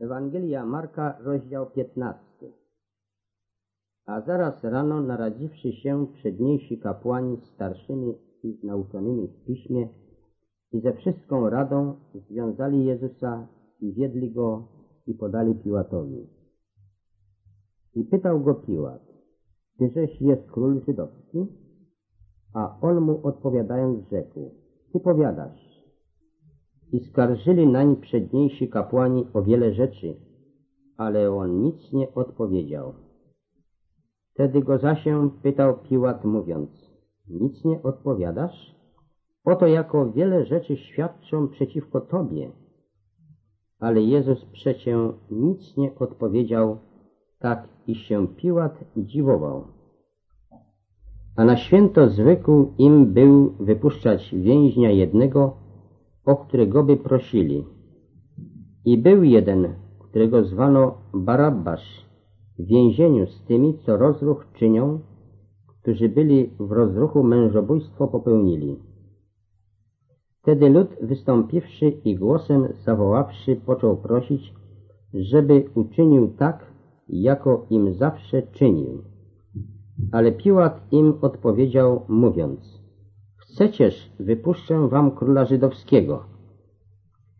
Ewangelia Marka, rozdział 15. A zaraz rano, naradziwszy się przedniejsi kapłani z starszymi i nauczonymi w piśmie i ze wszystką radą, związali Jezusa i wiedli go i podali Piłatowi. I pytał go Piłat, Tyżeś jest król żydowski? A on mu odpowiadając rzekł, Ty powiadasz. I skarżyli nań przedniejsi kapłani o wiele rzeczy, ale on nic nie odpowiedział. Wtedy go zasię pytał Piłat mówiąc, nic nie odpowiadasz? Oto jako wiele rzeczy świadczą przeciwko Tobie. Ale Jezus przecie nic nie odpowiedział, tak i się Piłat dziwował. A na święto zwykł im był wypuszczać więźnia jednego, o którego by prosili. I był jeden, którego zwano Barabbasz, w więzieniu z tymi, co rozruch czynią, którzy byli w rozruchu mężobójstwo popełnili. Wtedy lud wystąpiwszy i głosem zawoławszy począł prosić, żeby uczynił tak, jako im zawsze czynił. Ale Piłat im odpowiedział, mówiąc, Chcecież, wypuszczę wam króla żydowskiego.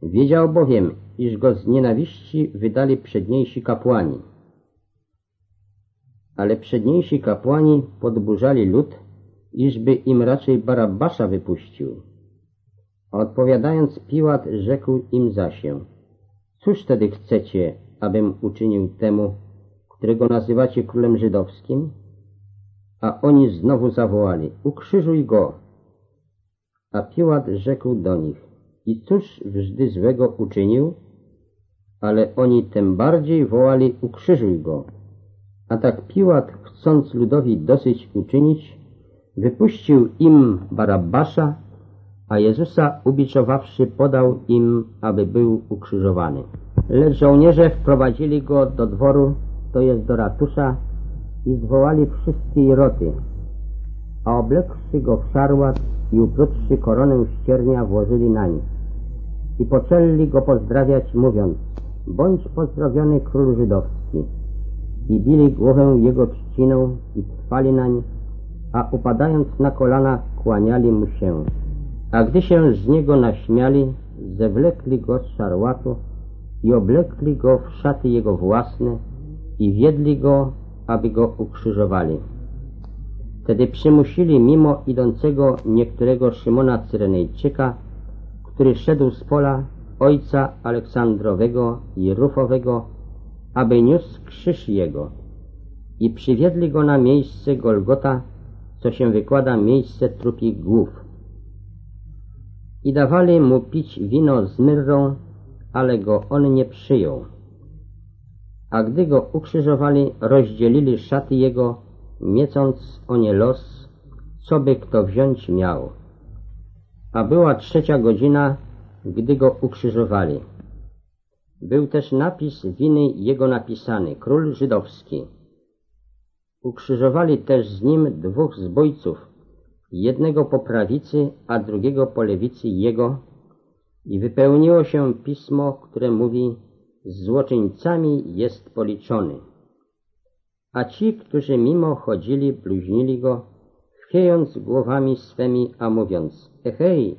Wiedział bowiem, iż go z nienawiści wydali przedniejsi kapłani. Ale przedniejsi kapłani podburzali lud, iżby im raczej Barabbasza wypuścił. A odpowiadając Piłat rzekł im zasię, cóż tedy chcecie, abym uczynił temu, którego nazywacie królem żydowskim? A oni znowu zawołali, ukrzyżuj go. A Piłat rzekł do nich, i cóż wżdy złego uczynił? Ale oni tym bardziej wołali, ukrzyżuj go. A tak Piłat, chcąc ludowi dosyć uczynić, wypuścił im Barabbasza, a Jezusa ubiczowawszy podał im, aby był ukrzyżowany. Lecz żołnierze wprowadzili go do dworu, to jest do ratusza, i zwołali wszystkie roty, a oblekłszy go w szarłat i uplutszy koronę ściernia włożyli nań. I poczęli go pozdrawiać, mówiąc, bądź pozdrowiony król żydowski. I bili głowę jego trzciną i trwali nań, a upadając na kolana kłaniali mu się. A gdy się z niego naśmiali, zewlekli go z szarłatu i oblekli go w szaty jego własne i wiedli go, aby go ukrzyżowali. Wtedy przymusili mimo idącego niektórego Szymona Cyrenejczyka, który szedł z pola ojca Aleksandrowego i Rufowego, aby niósł krzyż jego i przywiedli go na miejsce Golgota, co się wykłada miejsce trupich głów. I dawali mu pić wino z myrrą, ale go on nie przyjął. A gdy go ukrzyżowali, rozdzielili szaty jego, miecąc o nie los, co by kto wziąć miał. A była trzecia godzina, gdy go ukrzyżowali. Był też napis winy jego napisany, król żydowski. Ukrzyżowali też z nim dwóch zbójców, jednego po prawicy, a drugiego po lewicy jego, i wypełniło się pismo, które mówi, z złoczyńcami jest policzony. A ci, którzy mimo chodzili, bluźnili go, chwiejąc głowami swemi, a mówiąc, ehej,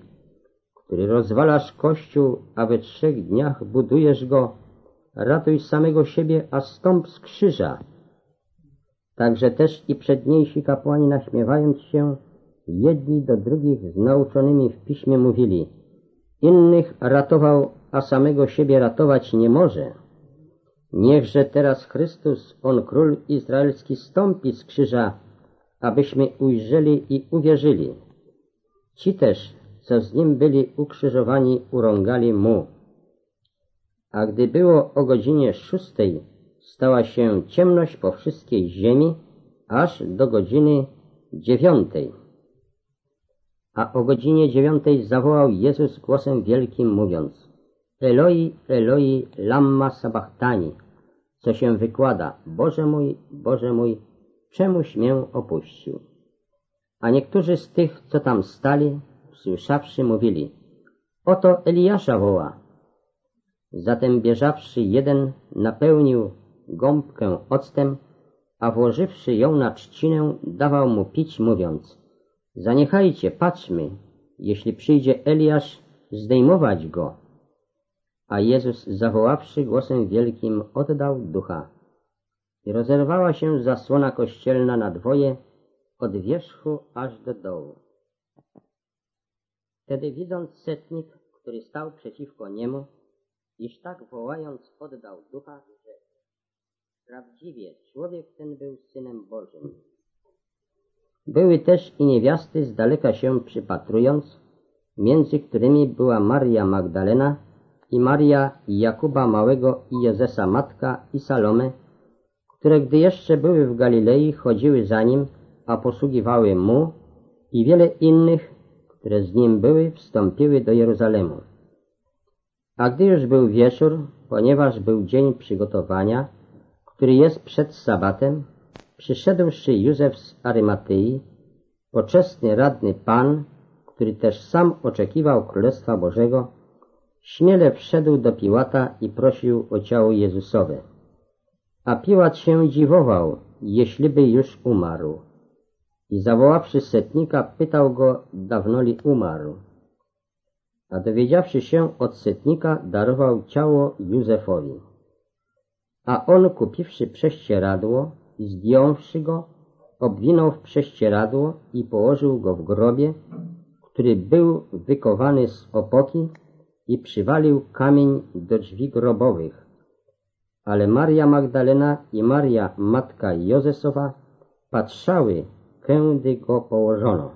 który rozwalasz kościół, a we trzech dniach budujesz go, ratuj samego siebie, a stąp z krzyża. Także też i przedniejsi kapłani naśmiewając się, jedni do drugich z nauczonymi w piśmie mówili, innych ratował, a samego siebie ratować nie może. Niechże teraz Chrystus, On Król Izraelski, stąpi z krzyża, abyśmy ujrzeli i uwierzyli. Ci też, co z Nim byli ukrzyżowani, urągali Mu. A gdy było o godzinie szóstej, stała się ciemność po wszystkiej ziemi, aż do godziny dziewiątej. A o godzinie dziewiątej zawołał Jezus głosem wielkim, mówiąc Eloi, Eloi, lamma sabachthani, co się wykłada Boże mój, Boże mój, czemuś mię opuścił. A niektórzy z tych, co tam stali, słyszawszy, mówili Oto Eliasza woła. Zatem bierzawszy jeden, napełnił gąbkę octem, a włożywszy ją na trzcinę, dawał mu pić, mówiąc Zaniechajcie, patrzmy, jeśli przyjdzie Eliasz, zdejmować go. A Jezus, zawoławszy głosem wielkim, oddał ducha. I rozerwała się zasłona kościelna na dwoje, od wierzchu aż do dołu. Wtedy widząc setnik, który stał przeciwko niemu, iż tak wołając oddał ducha, że prawdziwie człowiek ten był Synem Bożym. Były też i niewiasty z daleka się przypatrując, między którymi była Maria Magdalena i Maria Jakuba Małego i Jezesa Matka i Salome, które gdy jeszcze były w Galilei chodziły za nim, a posługiwały mu i wiele innych, które z nim były, wstąpiły do Jeruzalemu. A gdy już był wieczór, ponieważ był dzień przygotowania, który jest przed sabatem, przyszedłszy Józef z Arymatyi, poczesny radny Pan, który też sam oczekiwał Królestwa Bożego, śmiele wszedł do Piłata i prosił o ciało Jezusowe. A Piłat się dziwował, jeśliby już umarł. I zawoławszy setnika, pytał go, dawno li umarł. A dowiedziawszy się od setnika, darował ciało Józefowi. A on, kupiwszy prześcieradło i zdjąwszy go, obwinął w prześcieradło i położył go w grobie, który był wykowany z opoki i przywalił kamień do drzwi grobowych. Ale Maria Magdalena i Maria, matka Józefowa, patrzały, kędy go położono.